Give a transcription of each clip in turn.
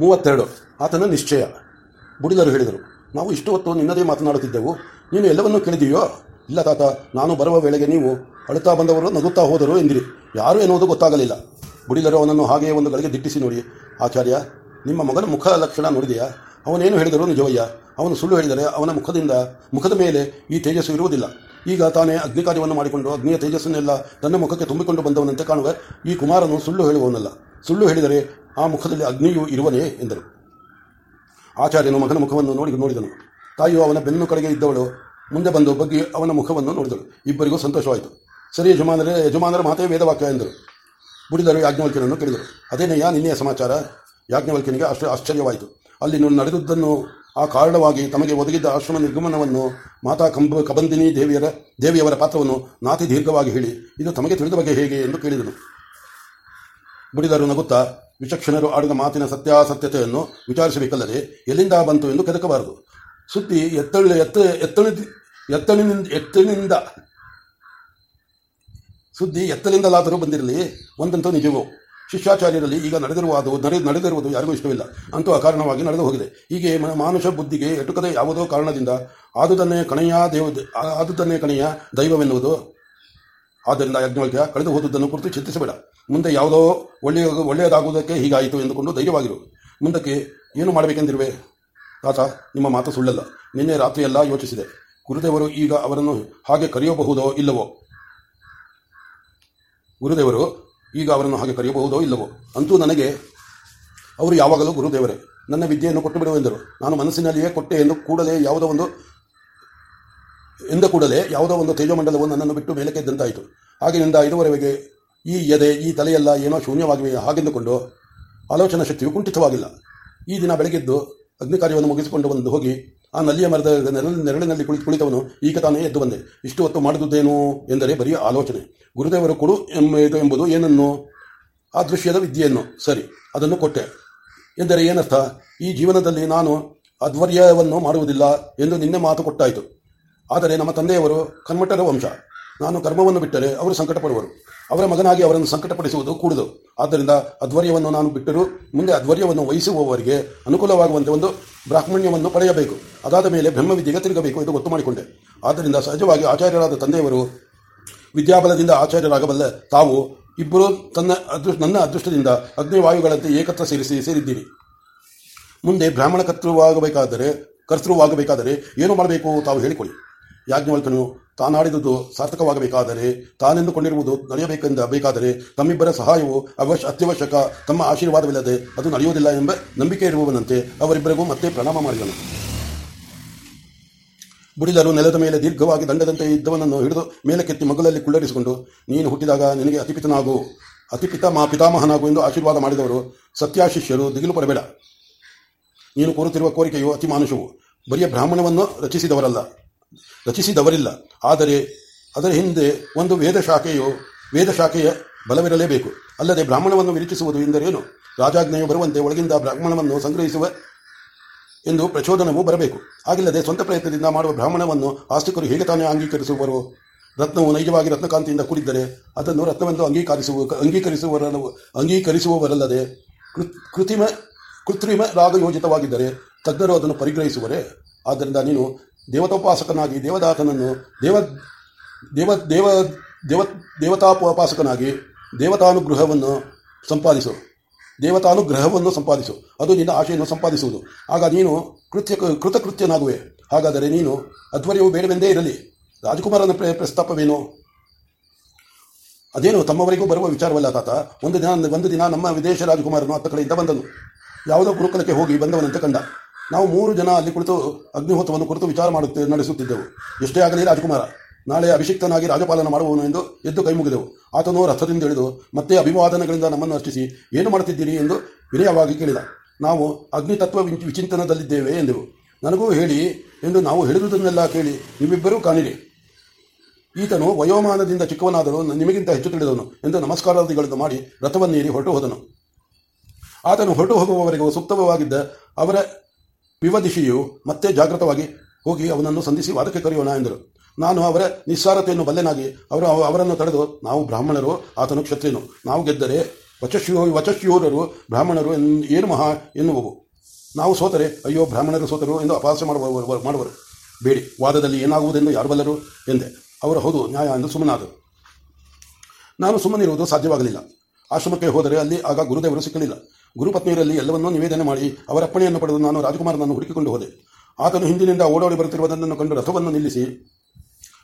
ಮೂವತ್ತೆರಡು. ಆತನ ನಿಶ್ಚಯ. ಬುಡಿದರು ಹೇಳಿದರು, ನಾವು ಇಷ್ಟು ಹೊತ್ತು ನಿನ್ನದೇ ಮಾತನಾಡುತ್ತಿದ್ದೆವು. ನೀನು ಎಲ್ಲವನ್ನೂ ಕೇಳಿದೆಯೋ ಇಲ್ಲ ತಾತ, ನಾನು ಬರುವ ವೇಳೆಗೆ ನೀವು ಅಳುತ್ತಾ ಬಂದವರು ನಗುತ್ತಾ ಹೋದರು ಎಂದಿರಿ. ಯಾರು ಎನ್ನುವುದು ಗೊತ್ತಾಗಲಿಲ್ಲ. ಬುಡಿದರು ಅವನನ್ನು ಹಾಗೆಯೇ ಒಂದು ಗಳಿಗೆ ದಿಟ್ಟಿಸಿ ನೋಡಿ, ಆಚಾರ್ಯ, ನಿಮ್ಮ ಮಗನ ಮುಖ ಲಕ್ಷಣ ನೋಡಿದೆಯಾ? ಅವನೇನು ಹೇಳಿದರು? ನಿಜವಯ್ಯ. ಅವನು ಸುಳ್ಳು ಹೇಳಿದರೆ ಅವನ ಮುಖದಿಂದ, ಮುಖದ ಮೇಲೆ ಈ ತೇಜಸ್ಸು ಇರುವುದಿಲ್ಲ. ಈಗ ತಾನೇ ಅಗ್ನಿ ಕಾರ್ಯವನ್ನು ಮಾಡಿಕೊಂಡು ಅಗ್ನಿಯ ತೇಜಸ್ಸನ್ನೆಲ್ಲ ತನ್ನ ಮುಖಕ್ಕೆ ತುಂಬಿಕೊಂಡು ಬಂದವನಂತೆ ಕಾಣುವ. ಈ ಕುಮಾರನು ಸುಳ್ಳು ಹೇಳುವವನಲ್ಲ. ಸುಳ್ಳು ಹೇಳಿದರೆ ಆ ಮುಖದಲ್ಲಿ ಅಗ್ನಿಯು ಇರುವನೇ ಎಂದರು ಆಚಾರ್ಯನು ಮಗನ ಮುಖವನ್ನು ನೋಡಿ ನೋಡಿದನು. ತಾಯಿಯು ಅವನ ಬೆನ್ನು ಕಡೆಗೆ ಇದ್ದವಳು. ಮುಂದೆ ಬಂದು ಬಗ್ಗಿ ಅವನ ಮುಖವನ್ನು ನೋಡಿದಳು. ಇಬ್ಬರಿಗೂ ಸಂತೋಷವಾಯಿತು. ಸರಿ, ಯಜಮಾನರೇ, ಯಜಮಾನರ ಮಾತೇ ವೇದವಾಕ್ಯ ಎಂದರು. ಬುಡಿದರು ಯಾಜ್ಞವಲ್ಕ್ಯನನ್ನು ಕೇಳಿದರು. ಅದೇನೆಯ ನಿನ್ನೆಯ ಸಮಾಚಾರ? ಯಾಜ್ಞವಲ್ಕ್ಯನಿಗೆ ಅಷ್ಟು ಆಶ್ಚರ್ಯವಾಯಿತು. ಅಲ್ಲಿ ನಡೆದುದನ್ನು ಆ ಕಾರಣವಾಗಿ ತಮಗೆ ಒದಗಿದ್ದ ಆಶ್ರಮ ನಿರ್ಗಮನವನ್ನು ಮಾತಾ ಕಂಬ ಕಬಂದಿನಿ ದೇವಿಯರ ದೇವಿಯವರ ಪಾತ್ರವನ್ನು ನಾತಿ ದೀರ್ಘವಾಗಿ ಹೇಳಿ, ಇದು ತಮಗೆ ತಿಳಿದ ಬಗ್ಗೆ ಹೇಗೆ ಎಂದು ಕೇಳಿದನು. ಬುಡಿದರು ನಗುತ್ತಾ ವಿಚಕ್ಷಣರು ಆಡಿದ ಮಾತಿನ ಸತ್ಯಾಸತ್ಯತೆಯನ್ನು ವಿಚಾರಿಸಬೇಕಲ್ಲದೆ ಎಲ್ಲಿಂದ ಬಂತು ಎಂದು ಕೆದಕಬಾರದು. ಸುದ್ದಿ ಎತ್ತಳ, ಎತ್ತ, ಎತ್ತಳಿ, ಎತ್ತಳಿನಿಂದ ಎತ್ತಳಿನಿಂದ. ಸುದ್ದಿ ಎತ್ತಲಿಂದಲಾದರೂ ಬಂದಿರಲಿ, ಒಂದಂತೂ ನಿಜವೋ. ಶಿಷ್ಯಾಚಾರ್ಯರಲ್ಲಿ ಈಗ ನಡೆದಿರುವ ಅದು, ನಡೆ, ನಡೆದಿರುವುದು ಯಾರಿಗೂ ಇಷ್ಟವಿಲ್ಲ. ಅಂತೂ ಅಕಾರಣವಾಗಿ ನಡೆದು ಹೋಗಿದೆ. ಹೀಗೆ ಮಾನುಷ ಬುದ್ಧಿಗೆ ಎಟುಕದ ಯಾವುದೋ ಕಾರಣದಿಂದ ಆದುದನ್ನೇ ಕಣೆಯ ದೇವ, ಆದುದನ್ನೇ ಕಣೆಯ ದೈವವೆನ್ನುವುದು ಆದ್ದರಿಂದ ಯಜ್ಞವಲ್ಕ್ಯ ಕಳೆದು ಹೋದುದನ್ನು ಕುರಿತು ಚಿಂತಿಸಬೇಡ. ಮುಂದೆ ಯಾವುದೋ ಒಳ್ಳೆಯ, ಒಳ್ಳೆಯದಾಗುವುದಕ್ಕೆ ಹೀಗಾಯಿತು ಎಂದುಕೊಂಡು ಧೈರ್ಯವಾಗಿರು. ಮುಂದಕ್ಕೆ ಏನು ಮಾಡಬೇಕೆಂದಿರುವೆ? ತಾತ, ನಿಮ್ಮ ಮಾತು ಸುಳ್ಳಲ್ಲ. ನಿನ್ನೆ ರಾತ್ರಿಯೆಲ್ಲ ಯೋಚಿಸಿದೆ. ಗುರುದೇವರು ಈಗ ಅವರನ್ನು ಹಾಗೆ ಕರೆಯಬಹುದೋ ಇಲ್ಲವೋ? ಗುರುದೇವರು ಈಗ ಅವರನ್ನು ಹಾಗೆ ಕರೆಯಬಹುದೋ ಇಲ್ಲವೋ? ಅಂತೂ ನನಗೆ, ಅವರು ಯಾವಾಗಲೂ ಗುರುದೇವರೇ. ನನ್ನ ವಿದ್ಯೆಯನ್ನು ಕೊಟ್ಟು ಬಿಡುವೆಂದರು ನಾನು ಮನಸ್ಸಿನಲ್ಲಿಯೇ ಕೊಟ್ಟೆ ಎಂದು ಕೂಡಲೇ ಯಾವುದೋ ಒಂದು ಎಂದ ಕೂಡಲೇ ಯಾವುದೋ ಒಂದು ತೇಜಮಂಡಲವು ನನ್ನನ್ನು ಬಿಟ್ಟು ಮೇಲಕ್ಕೆ ಎದ್ದಂತಾಯಿತು ಆಗಿನಿಂದ ಇದುವರೆಗೆ ಈ ಎದೆ, ಈ ತಲೆಯೆಲ್ಲ ಏನೋ ಶೂನ್ಯವಾಗಿವೆ, ಹಾಗೆಂದುಕೊಂಡು ಆಲೋಚನಾ ಶಕ್ತಿಯು ಕುಂಠಿತವಾಗಿಲ್ಲ. ಈ ದಿನ ಬೆಳಗ್ಗೆದ್ದು ಅಗ್ನಿ ಕಾರ್ಯವನ್ನು ಮುಗಿಸಿಕೊಂಡು ಬಂದು ಹೋಗಿ ಆ ನಲ್ಲಿಯ ಮರದ ನೆರಳು, ನೆರಳಿನಲ್ಲಿ ಕುಳಿತು ಕುಳಿತವನು ಈಗ ತಾನೇ ಎದ್ದು ಬಂದೆ. ಇಷ್ಟು ಹೊತ್ತು ಮಾಡಿದುದೇನು ಎಂದರೆ ಬರೀ ಆಲೋಚನೆ. ಗುರುದೇವರು ಕೊಡು ಎಂಬುದು ಏನನ್ನು? ಆ ದೃಶ್ಯದ ವಿದ್ಯೆಯನ್ನು. ಸರಿ, ಅದನ್ನು ಕೊಟ್ಟೆ. ಎಂದರೆ ಏನರ್ಥ? ಈ ಜೀವನದಲ್ಲಿ ನಾನು ಅಧ್ವರ್ಯವನ್ನು ಮಾಡುವುದಿಲ್ಲ ಎಂದು ನಿನ್ನೆ ಮಾತು ಕೊಟ್ಟಾಯಿತು. ಆದರೆ ನಮ್ಮ ತಂದೆಯವರು ಕನ್ಮಟ್ಟರ ವಂಶ. ನಾನು ಕರ್ಮವನ್ನು ಬಿಟ್ಟರೆ ಅವರು ಸಂಕಟಪಡುವರು. ಅವರ ಮಗನಾಗಿ ಅವರನ್ನು ಸಂಕಟಪಡಿಸುವುದು ಕೂಡುದು. ಆದ್ದರಿಂದ ಅಧ್ವರ್ಯವನ್ನು ನಾನು ಬಿಟ್ಟರೂ ಮುಂದೆ ಅಧ್ವರ್ಯವನ್ನು ವಹಿಸುವವರಿಗೆ ಅನುಕೂಲವಾಗುವಂತೆ ಒಂದು ಬ್ರಾಹ್ಮಣ್ಯವನ್ನು ಪಡೆಯಬೇಕು. ಅದಾದ ಮೇಲೆ ಬ್ರಹ್ಮವಿದ್ಯೆಗೆ ತಿರುಗಬೇಕು ಎಂದು ಗೊತ್ತು ಮಾಡಿಕೊಂಡೆ. ಆದ್ದರಿಂದ ಸಹಜವಾಗಿ ಆಚಾರ್ಯರಾದ ತಂದೆಯವರು ವಿದ್ಯಾಬಲದಿಂದ ಆಚಾರ್ಯರಾಗಬಲ್ಲ ತಾವು ಇಬ್ಬರು ತನ್ನ ಅದೃಷ್ಟ, ನನ್ನ ಅದೃಷ್ಟದಿಂದ ಅಗ್ನಿವಾಯುಗಳಂತೆ ಏಕತ್ರ ಸೇರಿಸಿ ಸೇರಿದ್ದೀರಿ. ಮುಂದೆ ಬ್ರಾಹ್ಮಣ ಕರ್ತೃವಾಗಬೇಕಾದರೆ ಕರ್ತೃವಾಗಬೇಕಾದರೆ ಏನು ಮಾಡಬೇಕು ತಾವು ಹೇಳಿಕೊಳ್ಳಿ. ಯಾಜ್ಞವಲ್ಕನು ತಾನಾಡಿದುದು ಸಾರ್ಥಕವಾಗಬೇಕಾದರೆ, ತಾನೆಂದುಕೊಂಡಿರುವುದು ನಡೆಯಬೇಕೆಂದ ಬೇಕಾದರೆ, ತಮ್ಮಿಬ್ಬರ ಸಹಾಯವು ಅವಶ್ಯ, ಅತ್ಯವಶ್ಯಕ, ತಮ್ಮ ಆಶೀರ್ವಾದವಿಲ್ಲದೆ ಅದು ನಡೆಯುವುದಿಲ್ಲ ಎಂಬ ನಂಬಿಕೆ ಇರುವವನಂತೆ ಅವರಿಬ್ಬರಿಗೂ ಮತ್ತೆ ಪ್ರಣಾಮ ಮಾಡಿದನು. ಬುಡಿದರು ನೆಲದ ಮೇಲೆ ದೀರ್ಘವಾಗಿ ದಂಡದಂತೆ ಇದ್ದವನನ್ನು ಹಿಡಿದು ಮೇಲಕ್ಕೆತ್ತಿ ಮಗುಲಲ್ಲಿ ಕುಳ್ಳರಿಸಿಕೊಂಡು, ನೀನು ಹುಟ್ಟಿದಾಗ ನಿನಗೆ ಅತಿಪಿತನಾಗು, ಅತಿಪಿತ ಮಾ ಪಿತಾಮಹನಾಗು ಎಂದು ಆಶೀರ್ವಾದ ಮಾಡಿದವರು ಸತ್ಯಾಶಿಷ್ಯರು ದಿಗಿಲು ಪಡಬೇಡ. ನೀನು ಕೋರುತ್ತಿರುವ ಕೋರಿಕೆಯು ಅತಿ ಮಾನುಷವು ಬರಿಯ ಬ್ರಾಹ್ಮಣವನ್ನು ರಚಿಸಿದವರಲ್ಲ. ರಚಿಸಿದವರಿಲ್ಲ. ಆದರೆ, ಅದರ ಹಿಂದೆ ಒಂದು ವೇದ ಶಾಖೆಯು ವೇದ ಶಾಖೆಯ ಬಲವಿರಲೇಬೇಕು. ಅಲ್ಲದೆ ಬ್ರಾಹ್ಮಣವನ್ನು ವಿರಚಿಸುವುದು ಎಂದರೇನು? ರಾಜಾಜ್ಞೆಯು ಬರುವಂತೆ ಒಳಗಿಂದ ಬ್ರಾಹ್ಮಣವನ್ನು ಸಂಗ್ರಹಿಸುವ ಎಂದು ಪ್ರಚೋದನವು ಬರಬೇಕು. ಆಗಿಲ್ಲದೆ ಸ್ವಂತ ಪ್ರಯತ್ನದಿಂದ ಮಾಡುವ ಬ್ರಾಹ್ಮಣವನ್ನು ಆಸ್ತಿಕರು ಹೇಗೆ ತಾನೇ ಅಂಗೀಕರಿಸುವರು? ರತ್ನವು ನೈಜವಾಗಿ ರತ್ನಕಾಂತಿಯಿಂದ ಕೂಡಿದ್ದರೆ ಅದನ್ನು ರತ್ನವೆಂದು ಅಂಗೀಕರಿಸುವ ಅಂಗೀಕರಿಸುವರ ಅಂಗೀಕರಿಸುವವರಲ್ಲದೆ ಕೃ- ಕೃತ್ರಿಮ ಕೃತ್ರಿಮ ರಾಗಯೋಜಿತವಾಗಿದ್ದರೆ ತಜ್ಞರು ಅದನ್ನು ಪರಿಗ್ರಹಿಸುವರೆ? ಆದ್ದರಿಂದ ನೀನು ದೇವತೋಪಾಸಕನಾಗಿ ದೇವದಾತನನ್ನು ದೇವ ದೇವ ದೇವ ದೇವ, ದೇವತಾಪೋಪಾಸಕನಾಗಿ ದೇವತಾನುಗ್ರಹವನ್ನು ಸಂಪಾದಿಸು. ದೇವತಾನುಗ್ರಹವನ್ನು ಸಂಪಾದಿಸು. ಅದು ನಿನ್ನ ಆಶೆಯನ್ನು ಸಂಪಾದಿಸುವುದು. ಆಗ ನೀನು ಕೃತ್ಯ, ಕೃತಕೃತ್ಯನಾಗುವೆ. ಹಾಗಾದರೆ ನೀನು ಅಧ್ವರ್ಯವು ಬೇಡವೆಂದೇ ಇರಲಿ. ರಾಜಕುಮಾರನ ಪ್ರ, ಪ್ರಸ್ತಾಪವೇನು? ಅದೇನು ತಮ್ಮವರೆಗೂ ಬರುವ ವಿಚಾರವಲ್ಲ ತಾತ. ಒಂದು ದಿನ ಒಂದು ದಿನ ನಮ್ಮ ವಿದೇಶ ರಾಜಕುಮಾರನು ಹತ್ತ ಕಡೆಯಿಂದ ಬಂದನು. ಯಾವುದೋ ಗುರುಕುಲಕ್ಕೆ ಹೋಗಿ ಬಂದವನಂತೆ ಕಂಡ. ನಾವು ಮೂರು ಜನ ಅಲ್ಲಿ ಕುಳಿತು ಅಗ್ನಿಹೋತ್ರವನ್ನು ಕುರಿತು ವಿಚಾರ ಮಾಡುತ್ತೆ ನಡೆಸುತ್ತಿದ್ದೆವು. ಎಷ್ಟೇ ಆಗಲಿ ರಾಜಕುಮಾರ, ನಾಳೆ ಅಭಿಷಿಕ್ತನಾಗಿ ರಾಜಪಾಲನ ಮಾಡುವವನು ಎಂದು ಎದ್ದು ಕೈ ಮುಗಿದೆವು. ಆತನು ರಥದಿಂದ ಇಳಿದು, ಮತ್ತೆ ಅಭಿವಾದನಗಳಿಂದ ನಮ್ಮನ್ನು ಅರ್ಚಿಸಿ, ಏನು ಮಾಡುತ್ತಿದ್ದೀರಿ? ಎಂದು ವಿನಯವಾಗಿ ಕೇಳಿದ. ನಾವು ಅಗ್ನಿತತ್ವ ವಿಚ- ವಿಚಿಂತನದಲ್ಲಿದ್ದೇವೆ, ಎಂದೆವು. ನನಗೂ ಹೇಳಿ, ಎಂದು ನಾವು ಹೇಳಿದುದನ್ನೆಲ್ಲ ಕೇಳಿ ನಿಮ್ಮಿಬ್ಬರೂ ಕಾಣಿರಿ. ಈತನು ವಯೋಮಾನದಿಂದ ಚಿಕ್ಕವನಾದರೂ ನಿಮಗಿಂತ ಹೆಚ್ಚು ತಿಳಿದವನು ಎಂದು ನಮಸ್ಕಾರಾದಿಗಳನ್ನು ಮಾಡಿ ರಥವನ್ನೇರಿ ಹೊರಟು ಹೋದನು ಆತನು ಹೊರಟು ಹೋಗುವವರೆಗೂ ಸೂಕ್ತವಾಗಿದ್ದ ಅವರ ವಿವದಿಶಿಯು ಮತ್ತೆ ಜಾಗೃತವಾಗಿ ಹೋಗಿ ಅವನನ್ನು ಸಂಧಿಸಿ ವಾದಕ್ಕೆ ಕರೆಯೋಣ ಎಂದರು. ನಾನು ಅವರ ನಿಸ್ಸಾರತೆಯನ್ನು ಬಲ್ಲೆನಾಗಿ ಅವರು ಅವರನ್ನು ತಡೆದು, ನಾವು ಬ್ರಾಹ್ಮಣರು, ಆತನು ಕ್ಷತ್ರಿಯನು. ನಾವು ಗೆದ್ದರೆ ವಚಶ್ಯೋ ವಚಶ್ಯೂರರು ಬ್ರಾಹ್ಮಣರು ಏನು ಮಹಾ ಎನ್ನುವವು? ನಾವು ಸೋತರೆ, ಅಯ್ಯೋ, ಬ್ರಾಹ್ಮಣರು ಸೋತರು ಎಂದು ಅಪಹಾಸ್ಯ ಮಾಡುವ ಮಾಡುವರು. ಬೇಡಿ, ವಾದದಲ್ಲಿ ಏನಾಗುವುದೆಂದು ಯಾರು ಬಲ್ಲರು ಎಂದೆ. ಅವರು, ಹೌದು, ನ್ಯಾಯ ಎಂದು ಸುಮ್ಮನಾದರು. ನಾನು ಸುಮ್ಮನಿರುವುದು ಸಾಧ್ಯವಾಗಲಿಲ್ಲ. ಆಶ್ರಮಕ್ಕೆ ಹೋದರೆ ಅಲ್ಲಿ ಆಗ ಗುರುದೇವರು ಸಿಕ್ಕಲಿಲ್ಲ. ಗುರುಪತ್ನಿಯರಲ್ಲಿ ಎಲ್ಲವನ್ನೂ ನಿವೇದನೆ ಮಾಡಿ ಅವರ ಅಪ್ಪಣೆಯನ್ನು ಪಡೆದು ನಾನು ರಾಜಕುಮಾರನನ್ನು ಹುಡುಕಿಕೊಂಡು ಹೋದೆ. ಆತನು ಹಿಂದಿನಿಂದ ಓಡೋಡಿ ಬರುತ್ತಿರುವುದನ್ನು ಕಂಡು ರಥವನ್ನು ನಿಲ್ಲಿಸಿ,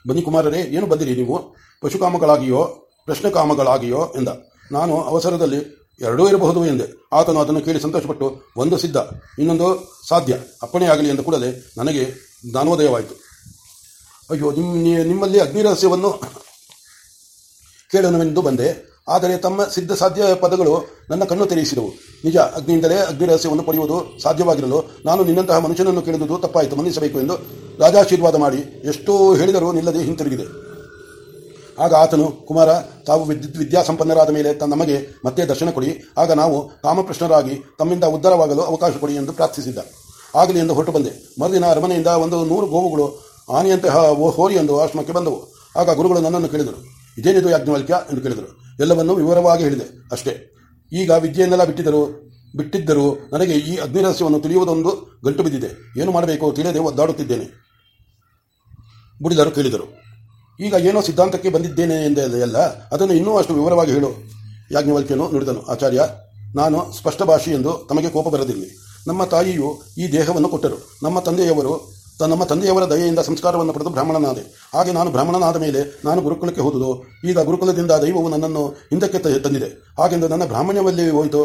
ಬನ್ನಿ ಕುಮಾರರೇ, ಏನು ಬಂದಿರಿ ನೀವು? ಪಶುಕಾಮಗಳಾಗಿಯೋ, ಪ್ರಶ್ನಕಾಮಗಳಾಗಿಯೋ? ಎಂದ. ನಾನು ಅವಸರದಲ್ಲಿ ಎರಡೂ ಇರಬಹುದು ಎಂದೆ. ಆತನು ಅದನ್ನು ಕೇಳಿ ಸಂತೋಷಪಟ್ಟು, ಒಂದು ಸಿದ್ಧ, ಇನ್ನೊಂದು ಸಾಧ್ಯ ಅಪ್ಪಣೆಯಾಗಲಿ ಎಂದು ಕೂಡಲೇ ನನಗೆ ಜ್ಞಾನೋದಯವಾಯಿತು ಅಯ್ಯೋ ನಿಮ್ಮ ನಿಮ್ಮಲ್ಲಿ ಅಗ್ನಿರಹಸ್ಯವನ್ನು ಕೇಳೋಣವೆಂದು ಬಂದೆ. ಆದರೆ ತಮ್ಮ ಸಿದ್ಧ ಸಾಧ್ಯ ಪದಗಳು ನನ್ನ ಕಣ್ಣು ತೆರೆಯಿಸಿದವು. ನಿಜ, ಅಗ್ನಿಯಿಂದಲೇ ಅಗ್ನಿ ರಹಸ್ಯವನ್ನು ಪಡೆಯುವುದು ಸಾಧ್ಯವಾಗಿರಲು ನಾನು ನಿನ್ನಂತಹ ಮನುಷ್ಯನನ್ನು ಕೇಳಿದುದು ತಪ್ಪಾಯಿತು, ಮನ್ನಿಸಬೇಕು ಎಂದು ರಾಜಾಶೀರ್ವಾದ ಮಾಡಿ. ಎಷ್ಟೋ ಹೇಳಿದರೂ ನಿಲ್ಲದೆ ಹಿಂತಿರುಗಿದೆ. ಆಗ ಆತನು, ಕುಮಾರ, ತಾವು ವಿದ್ಯುತ್ ವಿದ್ಯಾಸಂಪನ್ನರಾದ ಮೇಲೆ ನಮಗೆ ಮತ್ತೆ ದರ್ಶನ ಕೊಡಿ. ಆಗ ನಾವು ಕಾಮಪ್ರಶ್ನರಾಗಿ ತಮ್ಮಿಂದ ಉದ್ಧಾರವಾಗಲು ಅವಕಾಶ ಕೊಡಿ ಎಂದು ಪ್ರಾರ್ಥಿಸಿದ್ದ. ಆಗಲಿ ಎಂದು ಹೊರಟು ಬಂದೆ ಮರುದಿನ ಅರಮನೆಯಿಂದ ಒಂದು ನೂರು ಗೋವುಗಳು ಆನೆಯಂತಹ ಹೋರಿ ಎಂದು ಆಶ್ರಮಕ್ಕೆ ಬಂದವು. ಆಗ ಗುರುಗಳು ನನ್ನನ್ನು ಕೇಳಿದರು. ಇದೇನಿದು ಯಾಜ್ಞವಲ್ಕ್ಯ ಎಂದು ಕೇಳಿದರು. ಎಲ್ಲವನ್ನೂ ವಿವರವಾಗಿ ಹೇಳಿದೆ ಅಷ್ಟೇ. ಈಗ ವಿದ್ಯೆಯನ್ನೆಲ್ಲ ಬಿಟ್ಟಿದ್ದರು, ಬಿಟ್ಟಿದ್ದರೂ ನನಗೆ ಈ ಅಗ್ನಿರಹಸ್ಯವನ್ನು ತಿಳಿಯುವುದೊಂದು ಗಂಟು ಬಿದ್ದಿದೆ. ಏನು ಮಾಡಬೇಕು ತಿಳಿಯದೆ ಒದ್ದಾಡುತ್ತಿದ್ದೇನೆ. ಬುಡಿದರು ಕೇಳಿದರು. ಈಗ ಏನೋ ಸಿದ್ಧಾಂತಕ್ಕೆ ಬಂದಿದ್ದೇನೆ ಎಂದೆಲ್ಲ ಅದನ್ನು ಇನ್ನೂ ಅಷ್ಟು ವಿವರವಾಗಿ ಹೇಳು. ಯಾಜ್ಞವಲ್ಕ್ಯನು ನುಡಿದನು. ಆಚಾರ್ಯ, ನಾನು ಸ್ಪಷ್ಟ ಭಾಷೆ ಎಂದು ತಮಗೆ ಕೋಪ ಬರದಿರಲಿ. ನಮ್ಮ ತಾಯಿಯು ಈ ದೇಹವನ್ನು ಕೊಟ್ಟರು. ನಮ್ಮ ತಂದೆಯವರು ನಮ್ಮ ತಂದೆಯವರ ದಯೆಯಿಂದ ಸಂಸ್ಕಾರವನ್ನು ಪಡೆದು ಬ್ರಾಹ್ಮಣನಾದೆ. ಹಾಗೆ ನಾನು ಬ್ರಾಹ್ಮಣನಾದ ಮೇಲೆ ನಾನು ಗುರುಕುಲಕ್ಕೆ ಹೋದುದು, ಈಗ ಗುರುಕುಲದಿಂದ ದೈವವು ನನ್ನನ್ನು ಹಿಂದಕ್ಕೆ ತಂದಿದೆ. ಹಾಗೆಂದು ನನ್ನ ಬ್ರಾಹ್ಮಣ್ಯವಲ್ಲಿ ಹೋಯಿತು.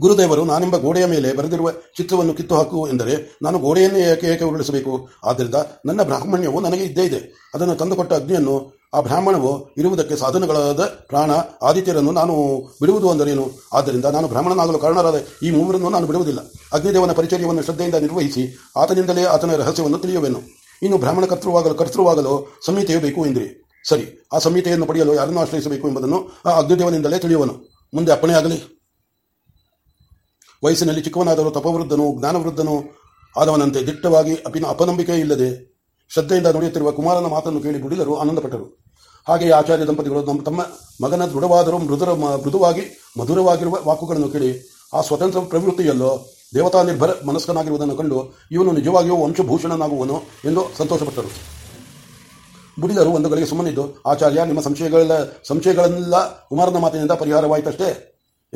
ಗುರುದೇವರು ನಾನೆಂಬ ಗೋಡೆಯ ಮೇಲೆ ಬರೆದಿರುವ ಚಿತ್ರವನ್ನು ಕಿತ್ತು ಹಾಕು ಎಂದರೆ ನಾನು ಗೋಡೆಯನ್ನೇ ಏಕೆ ಏಕೆ ಉರುಳಿಸಬೇಕು? ಆದ್ದರಿಂದ ನನ್ನ ಬ್ರಾಹ್ಮಣ್ಯವು ನನಗೆ ಇದ್ದೇ ಇದೆ. ಅದನ್ನು ತಂದುಕೊಟ್ಟ ಅಗ್ನಿಯನ್ನು, ಆ ಬ್ರಾಹ್ಮಣವು ಇರುವುದಕ್ಕೆ ಸಾಧನಗಳಾದ ಪ್ರಾಣ, ಆದಿತ್ಯರನ್ನು ನಾನು ಬಿಡುವುದು ಅಂದರೇನು? ಆದ್ದರಿಂದ ನಾನು ಬ್ರಾಹ್ಮಣನಾಗಲು ಕಾರಣರಾದ ಈ ಮೂವರನ್ನು ನಾನು ಬಿಡುವುದಿಲ್ಲ. ಅಗ್ನಿದೇವನ ಪರಿಚಯವನ್ನು ಶ್ರದ್ಧೆಯಿಂದ ನಿರ್ವಹಿಸಿ ಆತನಿಂದಲೇ ಆತನ ರಹಸ್ಯವನ್ನು ತಿಳಿಯುವೆನು. ಇನ್ನು ಬ್ರಾಹ್ಮಣ ಕರ್ತೃವಾಗಲು ಕರ್ತೃವಾಗಲು ಸಂಹಿತೆಯು ಬೇಕು ಎಂದಿರಿ. ಸರಿ, ಆ ಸಂಹಿತೆಯನ್ನು ಪಡೆಯಲು ಯಾರನ್ನು ಆಶ್ರಯಿಸಬೇಕು ಎಂಬುದನ್ನು ಆ ಅಗ್ನಿದೇವನಿಂದಲೇ ತಿಳಿಯುವನು. ಮುಂದೆ ಅಪ್ಪಣೆಯಾಗಲಿ ವಯಸ್ಸಿನಲ್ಲಿ ಚಿಕ್ಕವನಾದರೂ ತಪವೃದ್ಧನು, ಜ್ಞಾನವೃದ್ಧನು ಆದವನಂತೆ ದಿಟ್ಟವಾಗಿ ಅಪಿನ ಅಪನಂಬಿಕೆ ಇಲ್ಲದೆ ಶ್ರದ್ಧೆಯಿಂದ ನುಡಿಯುತ್ತಿರುವ ಕುಮಾರನ ಮಾತನ್ನು ಕೇಳಿ ಬುಡಿದರು ಆನಂದಪಟ್ಟರು. ಹಾಗೆಯೇ ಆಚಾರ್ಯ ದಂಪತಿಗಳು ತಮ್ಮ ಮಗನ ದೃಢವಾದರೂ ಮೃದುರ ಮೃದುವಾಗಿ, ಮಧುರವಾಗಿರುವ ವಾಕುಗಳನ್ನು ಕೇಳಿ, ಆ ಸ್ವತಂತ್ರ ಪ್ರವೃತ್ತಿಯಲ್ಲೋ ದೇವತಾ ನಿರ್ಭರ ಮನಸ್ಕನಾಗಿರುವುದನ್ನು ಕಂಡು ಇವನು ನಿಜವಾಗಿಯೂ ವಂಶಭೂಷಣನಾಗುವನು ಎಂದು ಸಂತೋಷಪಟ್ಟರು. ಬುಡಿದರು ಒಂದು ಗಳಿಗೆ ಸುಮ್ಮನಿದ್ದು, ಆಚಾರ್ಯ, ನಿಮ್ಮ ಸಂಶಯಗಳೆಲ್ಲ ಸಂಶಯಗಳೆಲ್ಲ ಕುಮಾರನ ಮಾತಿನಿಂದ ಪರಿಹಾರವಾಯಿತಷ್ಟೇ?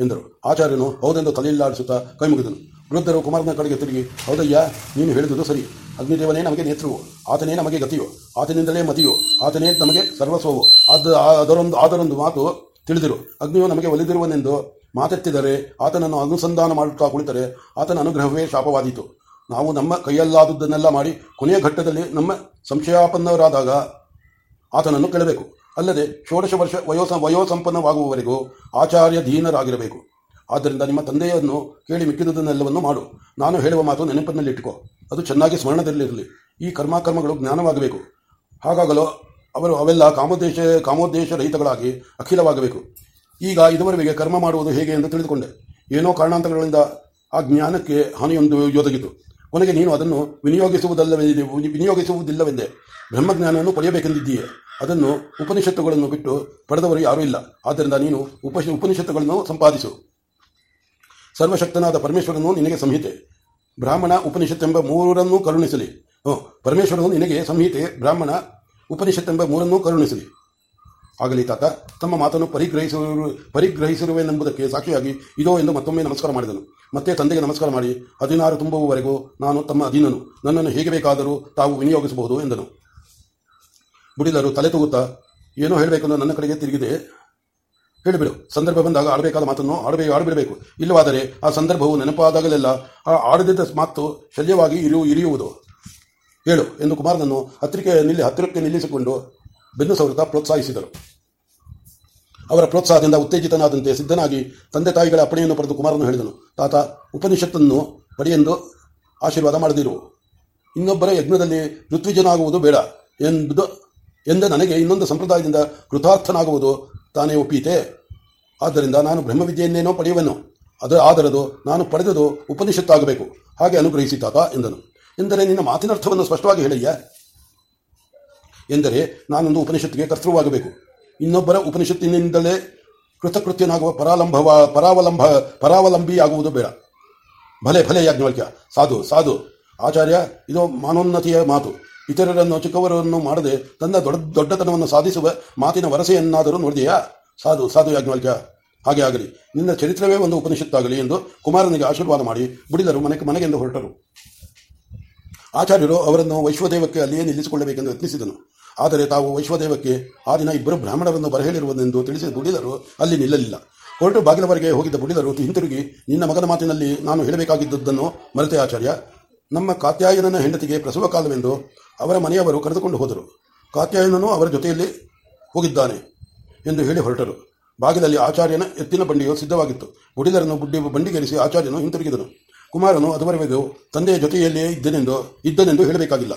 ಎಂದರು. ಆಚಾರ್ಯನು, ಹೌದೆಂದು ತಲೆಯಿಲ್ಲಾಡಿಸುತ್ತಾ ಕೈಮುಗಿದನು. ವೃದ್ಧರು ಕುಮಾರನ ಕಡೆಗೆ ತಿರುಗಿ, ಹೌದಯ್ಯ, ನೀನು ಹೇಳಿದುದು ಸರಿ. ಅಗ್ನಿದೇವನೇ ನಮಗೆ ನೇತೃವು. ಆತನೇ ನಮಗೆ ಗತಿಯು. ಆತನಿಂದಲೇ ಮತಿಯು. ಆತನೇ ನಮಗೆ ಸರ್ವಸ್ವವು. ಅದ, ಅದರೊಂದು, ಆದರೊಂದು ಮಾತು ತಿಳಿದಿರು. ಅಗ್ನಿಯು ನಮಗೆ ಒಲಿದಿರುವನೆಂದು ಮಾತೆತ್ತಿದರೆ, ಆತನನ್ನು ಅನುಸಂಧಾನ ಮಾಡುತ್ತಾ ಕುಳಿತರೆ, ಆತನ ಅನುಗ್ರಹವೇ ಶಾಪವಾದೀತು. ನಾವು ನಮ್ಮ ಕೈಯಲ್ಲಾದುದನ್ನೆಲ್ಲ ಮಾಡಿ ಕೊನೆಯ ಘಟ್ಟದಲ್ಲಿ ನಮ್ಮ ಸಂಶಯಾಪನ್ನರಾದಾಗ ಆತನನ್ನು ಕೇಳಬೇಕು. ಅಲ್ಲದೆ ಷೋಡಶ ವರ್ಷ ವಯೋಸ, ವಯೋಸಂಪನ್ನವಾಗುವವರೆಗೂ ಆಚಾರ್ಯ ಧೀನರಾಗಿರಬೇಕು ಆದ್ದರಿಂದ ನಿಮ್ಮ ತಂದೆಯನ್ನು ಕೇಳಿ ಮಿಕ್ಕಿದುದನ್ನೆಲ್ಲವನ್ನು ಮಾಡು. ನಾನು ಹೇಳುವ ಮಾತು ನೆನಪಿನಲ್ಲಿಟ್ಟುಕೋ. ಅದು ಚೆನ್ನಾಗಿ ಸ್ಮರಣದಲ್ಲಿರಲಿ. ಈ ಕರ್ಮಾಕರ್ಮಗಳು ಜ್ಞಾನವಾಗಬೇಕು. ಹಾಗಾಗಲೋ ಅವರು ಅವೆಲ್ಲ ಕಾಮೋದ್ದೇಶ ಕಾಮೋದ್ದೇಶ ರಹಿತಗಳಾಗಿ ಅಖಿಲವಾಗಬೇಕು. ಈಗ ಇದುವರೆಗೆ ಕರ್ಮ ಮಾಡುವುದು ಹೇಗೆ ಎಂದು ತಿಳಿದುಕೊಂಡೆ. ಏನೋ ಕಾರಣಾಂತರಗಳಿಂದ ಆ ಜ್ಞಾನಕ್ಕೆ ಹಾನಿಯೊಂದು ಒದಗಿತು ಕೊನೆಗೆ ನೀನು ಅದನ್ನು ವಿನಿಯೋಗಿಸುವುದಲ್ಲವೇ, ವಿನಿಯೋಗಿಸುವುದಿಲ್ಲವೆಂದೇ. ಬ್ರಹ್ಮಜ್ಞಾನವನ್ನು ಪಡೆಯಬೇಕೆಂದಿದ್ದೀಯೆ. ಅದನ್ನು ಉಪನಿಷತ್ತುಗಳನ್ನು ಬಿಟ್ಟು ಪಡೆದವರು ಯಾರೂ ಇಲ್ಲ. ಆದ್ದರಿಂದ ನೀನು ಉಪ ಉಪನಿಷತ್ತುಗಳನ್ನು ಸಂಪಾದಿಸು. ಸರ್ವಶಕ್ತನಾದ ಪರಮೇಶ್ವರನು ನಿನಗೆ ಸಂಹಿತೆ. ಬ್ರಾಹ್ಮಣ ಉಪನಿಷತ್ತೆಂಬ ಮೂರನ್ನು ಕರುಣಿಸಲಿ. ಹ್ಞೂ ಪರಮೇಶ್ವರನು ನಿನಗೆ ಸಂಹಿತೆ, ಬ್ರಾಹ್ಮಣ ಉಪನಿಷತ್ತೆಂಬ ಮೂರನ್ನು ಕರುಣಿಸಲಿ. ಆಗಲಿ ತಾತ, ತಮ್ಮ ಮಾತನ್ನು ಪರಿಗ್ರಹಿಸಿರು, ಪರಿಗ್ರಹಿಸಿರುವೆನೆಂಬುದಕ್ಕೆ ಸಾಕ್ಷಿಯಾಗಿ ಇದೋ ಎಂದು ಮತ್ತೊಮ್ಮೆ ನಮಸ್ಕಾರ ಮಾಡಿದನು. ಮತ್ತೆ ತಂದೆಗೆ ನಮಸ್ಕಾರ ಮಾಡಿ, ಹದಿನಾರು ತುಂಬುವವರೆಗೂ ನಾನು ತಮ್ಮ ಅಧೀನನು. ನನ್ನನ್ನು ಹೇಗೆ ಬೇಕಾದರೂ ತಾವು ವಿನಿಯೋಗಿಸಬಹುದು ಎಂದನು. ಬುಡಿಲರು ತಲೆ ತೂಗುತ್ತಾ, ಏನೋ ಹೇಳಬೇಕೆಂದು ನನ್ನ ಕಡೆಗೆ ತಿರುಗಿದೆ. ಹೇಳಿಬಿಡು. ಸಂದರ್ಭ ಬಂದಾಗ ಆಡಬೇಕಾದ ಮಾತನ್ನು ಆಡಬೇಕು ಆಡಬಿಡಬೇಕು. ಇಲ್ಲವಾದರೆ ಆ ಸಂದರ್ಭವು ನೆನಪಾದಾಗಲೆಲ್ಲ ಆ ಆಡದಿದ್ದ ಮಾತು ಶಲ್ಯವಾಗಿ ಇರಿಯು ಇರಿಯುವುದು. ಹೇಳು ಎಂದು ಕುಮಾರನನ್ನು ಹತ್ತಿರಕ್ಕೆ ನಿಲ್ಲಿ ಹತ್ತಿರಕ್ಕೆ ನಿಲ್ಲಿಸಿಕೊಂಡು ಬೆನ್ನು ಸೌರತ ಪ್ರೋತ್ಸಾಹಿಸಿದರು. ಅವರ ಪ್ರೋತ್ಸಾಹದಿಂದ ಉತ್ತೇಜಿತನಾದಂತೆ ಸಿದ್ಧನಾಗಿ ತಂದೆ ತಾಯಿಗಳ ಅಪ್ಪಣೆಯನ್ನು ಪಡೆದು ಕುಮಾರನು ಹೇಳಿದನು. ತಾತ, ಉಪನಿಷತ್ತನ್ನು ಪಡೆಯೆಂದು ಆಶೀರ್ವಾದ ಮಾಡದಿರು. ಇನ್ನೊಬ್ಬರ ಯಜ್ಞದಲ್ಲಿ ಋತ್ವಿಜನಾಗುವುದು ಬೇಡ ಎಂಬುದು ಎಂದ ನನಗೆ ಇನ್ನೊಂದು ಸಂಪ್ರದಾಯದಿಂದ ಕೃತಾರ್ಥನಾಗುವುದು ತಾನೇ ಒಪ್ಪೀತೆ. ಆದ್ದರಿಂದ ನಾನು ಬ್ರಹ್ಮವಿದ್ಯೆಯನ್ನೇನೋ ಪಡೆಯುವೆನು ಅದರ ಆದರದು ನಾನು ಪಡೆದದು ಉಪನಿಷತ್ತಾಗಬೇಕು. ಹಾಗೆ ಅನುಗ್ರಹಿಸಿ ತಾತ ಎಂದನು. ಎಂದರೆ ನಿನ್ನ ಮಾತಿನರ್ಥವನ್ನು ಸ್ಪಷ್ಟವಾಗಿ ಹೇಳಯ್ಯ ಎಂದರೆ ನಾನೊಂದು ಉಪನಿಷತ್ತಿಗೆ ಕರ್ತೃವಾಗಬೇಕು. ಇನ್ನೊಬ್ಬರ ಉಪನಿಷತ್ತಿನಿಂದಲೇ ಕೃತಕೃತ್ಯನಾಗುವ ಪರಾಲಂಬವ ಪರಾವಲಂಬ ಪರಾವಲಂಬಿಯಾಗುವುದು ಬೇಡ. ಭಲೆ ಭಲೆ ಯಾಜ್ಞವಲ್ಕ್ಯ. ಸಾಧು ಸಾಧು. ಆಚಾರ್ಯ, ಇದು ಮಾನೋನ್ನತಿಯ ಮಾತು. ಇತರರನ್ನು ಚಿಕ್ಕವರನ್ನು ಮಾಡದೆ ತನ್ನ ದೊಡ್ಡ ದೊಡ್ಡತನವನ್ನು ಸಾಧಿಸುವ ಮಾತಿನ ವರಸೆಯನ್ನಾದರೂ ನೋಡಿದೆಯಾ? ಸಾಧು ಸಾಧು ಯಾಜ್ಞವಲ್ಕ್ಯ. ಹಾಗೆ ಆಗಲಿ. ನಿನ್ನ ಚರಿತ್ರವೇ ಒಂದು ಉಪನಿಷತ್ತಾಗಲಿ ಎಂದು ಕುಮಾರನಿಗೆ ಆಶೀರ್ವಾದ ಮಾಡಿ ಬುಡಿದರು ಮನೆಗೆ ಮನೆಗೆಂದು ಹೊರಟರು. ಆಚಾರ್ಯರು ಅವರನ್ನು ವೈಶ್ವದೇವಕ್ಕೆ ಅಲ್ಲಿಯೇ ನಿಲ್ಲಿಸಿಕೊಳ್ಳಬೇಕೆಂದು ಯತ್ನಿಸಿದನು. ಆದರೆ ತಾವು ವೈಶ್ವದೇವಕ್ಕೆ ಆ ದಿನ ಇಬ್ಬರು ಬ್ರಾಹ್ಮಣರನ್ನು ಬರಹೇಳಿರುವುದೆಂದು ತಿಳಿಸಿ ಬುಡಿದರು ಅಲ್ಲಿ ನಿಲ್ಲಲಿಲ್ಲ. ಹೊರಟು ಬಾಗಿಲವರೆಗೆ ಹೋಗಿದ್ದ ಬುಡಿದರು. ಹಿಂತಿರುಗಿ ನಿನ್ನ ಮಗನ ಮಾತಿನಲ್ಲಿ ನಾನು ಹೇಳಬೇಕಾಗಿದ್ದುದನ್ನು ಮರೆತೆ, ಆಚಾರ್ಯ. ನಮ್ಮ ಕಾತ್ಯಾಯನನ ಹೆಂಡತಿಗೆ ಪ್ರಸವ ಕಾಲವೆಂದು ಅವರ ಮನೆಯವರು ಕರೆದುಕೊಂಡು ಹೋದರು. ಕಾತ್ಯಾಯನನು ಅವರ ಜೊತೆಯಲ್ಲಿ ಹೋಗಿದ್ದಾನೆ ಎಂದು ಹೇಳಿ ಹೊರಟರು. ಬಾಗಿಲಲ್ಲಿ ಆಚಾರ್ಯನ ಎತ್ತಿನ ಬಂಡಿಯು ಸಿದ್ಧವಾಗಿತ್ತು. ಗುಡಿದರನ್ನು ಬುಡ್ಡಿ ಬಂಡಿಗೇರಿಸಿ ಆಚಾರ್ಯನು ಹಿಂತಿರುಗಿದನು. ಕುಮಾರನು ಅದುವರೆಗೂ ತಂದೆಯ ಜೊತೆಯಲ್ಲಿಯೇ ಇದ್ದನೆಂದು ಇದ್ದನೆಂದು ಹೇಳಬೇಕಾಗಿಲ್ಲ.